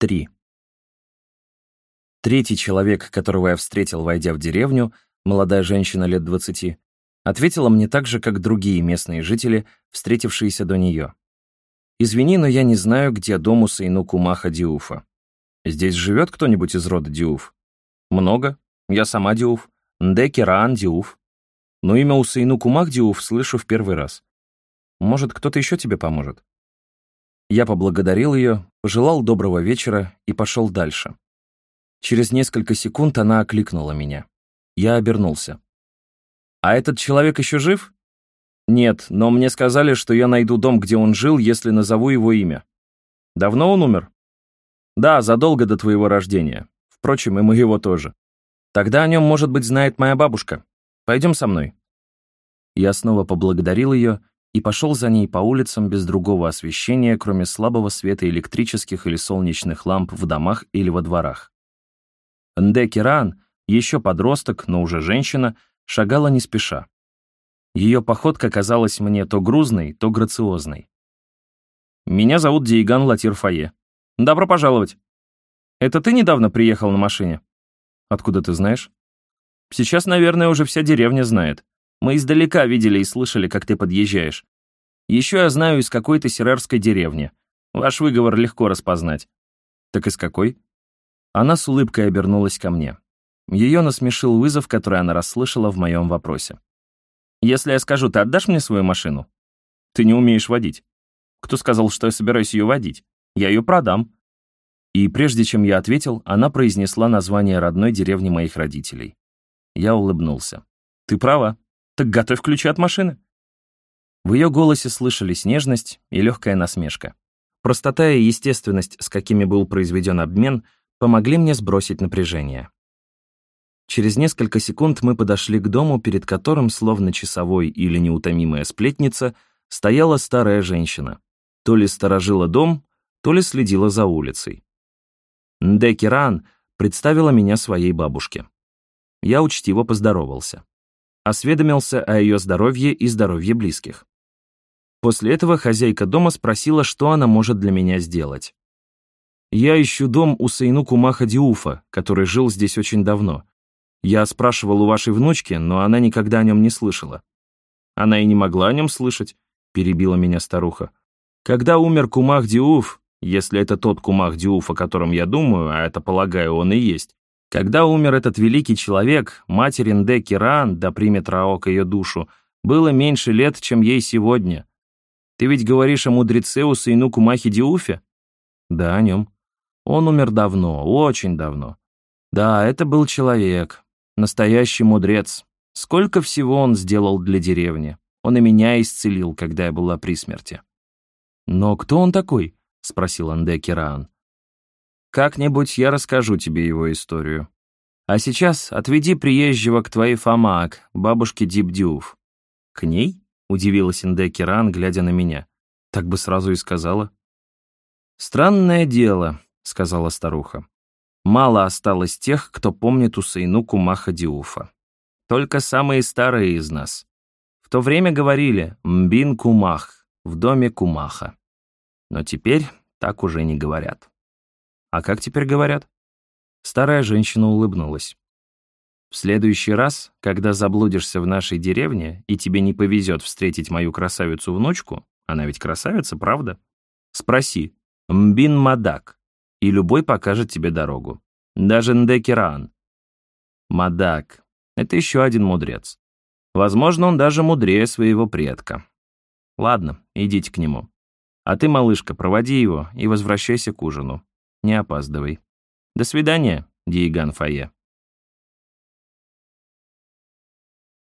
3. Третий человек, которого я встретил, войдя в деревню, молодая женщина лет 20, ответила мне так же, как другие местные жители, встретившиеся до нее. «Извини, но я не знаю, где дом у Сейну Кумаха Диуфа. Здесь живет кто-нибудь из рода Диуф?» «Много. Я сама Диуф. Нде Раан Диуф. Но имя Усейну Кумах Диуф слышу в первый раз. Может, кто-то еще тебе поможет?» Я поблагодарил ее, пожелал доброго вечера и пошел дальше. Через несколько секунд она окликнула меня. Я обернулся. «А этот человек еще жив?» «Нет, но мне сказали, что я найду дом, где он жил, если назову его имя». «Давно он умер?» «Да, задолго до твоего рождения. Впрочем, и моего тоже. Тогда о нем, может быть, знает моя бабушка. Пойдем со мной». Я снова поблагодарил ее и пошел за ней по улицам без другого освещения, кроме слабого света электрических или солнечных ламп в домах или во дворах. Нде Киран, еще подросток, но уже женщина, шагала не спеша. Ее походка казалась мне то грузной, то грациозной. «Меня зовут Дейган Латир Фае. Добро пожаловать. Это ты недавно приехал на машине?» «Откуда ты знаешь?» «Сейчас, наверное, уже вся деревня знает. Мы издалека видели и слышали, как ты подъезжаешь. Еще я знаю из какой-то сирарской деревни. Ваш выговор легко распознать». «Так из какой?» Она с улыбкой обернулась ко мне. Ее насмешил вызов, который она расслышала в моем вопросе. «Если я скажу, ты отдашь мне свою машину?» «Ты не умеешь водить». «Кто сказал, что я собираюсь ее водить? Я ее продам». И прежде чем я ответил, она произнесла название родной деревни моих родителей. Я улыбнулся. «Ты права. Так готовь ключи от машины». В ее голосе слышались нежность и легкая насмешка. Простота и естественность, с какими был произведен обмен, помогли мне сбросить напряжение. Через несколько секунд мы подошли к дому, перед которым, словно часовой или неутомимая сплетница, стояла старая женщина. То ли сторожила дом, то ли следила за улицей. Ndekirан представила меня своей бабушке. Я учтиво поздоровался осведомился о ее здоровье и здоровье близких. После этого хозяйка дома спросила, что она может для меня сделать. «Я ищу дом у Сайну Кумаха Диуфа, который жил здесь очень давно. Я спрашивал у вашей внучки, но она никогда о нем не слышала». «Она и не могла о нем слышать», — перебила меня старуха. «Когда умер Кумах Диуф, если это тот Кумах Диуф, о котором я думаю, а это, полагаю, он и есть, когда умер этот великий человек, матери Нде Киран, да примет Раок ее душу, было меньше лет, чем ей сегодня. Ты ведь говоришь о мудреце Усейну Кумахи Диуфе? Да, о нем. Он умер давно, очень давно. Да, это был человек, настоящий мудрец. Сколько всего он сделал для деревни. Он и меня исцелил, когда я была при смерти. «Но кто он такой?» — спросил Анде Кираан. Как-нибудь я расскажу тебе его историю. А сейчас отведи приезжего к твоей Фомаак, бабушке Дипдюв». «К ней?» — удивилась Индекеран, глядя на меня. «Так бы сразу и сказала». «Странное дело», — сказала старуха. «Мало осталось тех, кто помнит Усейну Кумаха Диуфа. Только самые старые из нас. В то время говорили «Мбин Кумах» в доме Кумаха. Но теперь так уже не говорят. А как теперь говорят? Старая женщина улыбнулась. В следующий раз, когда заблудишься в нашей деревне и тебе не повезет встретить мою красавицу-внучку, она ведь красавица, правда? Спроси «Мбин Мадак», и любой покажет тебе дорогу. Даже Ндекеран. Мадак — это еще один мудрец. Возможно, он даже мудрее своего предка. Ладно, идите к нему. А ты, малышка, проводи его и возвращайся к ужину. Не опаздывай. До свидания, Диеган Фае.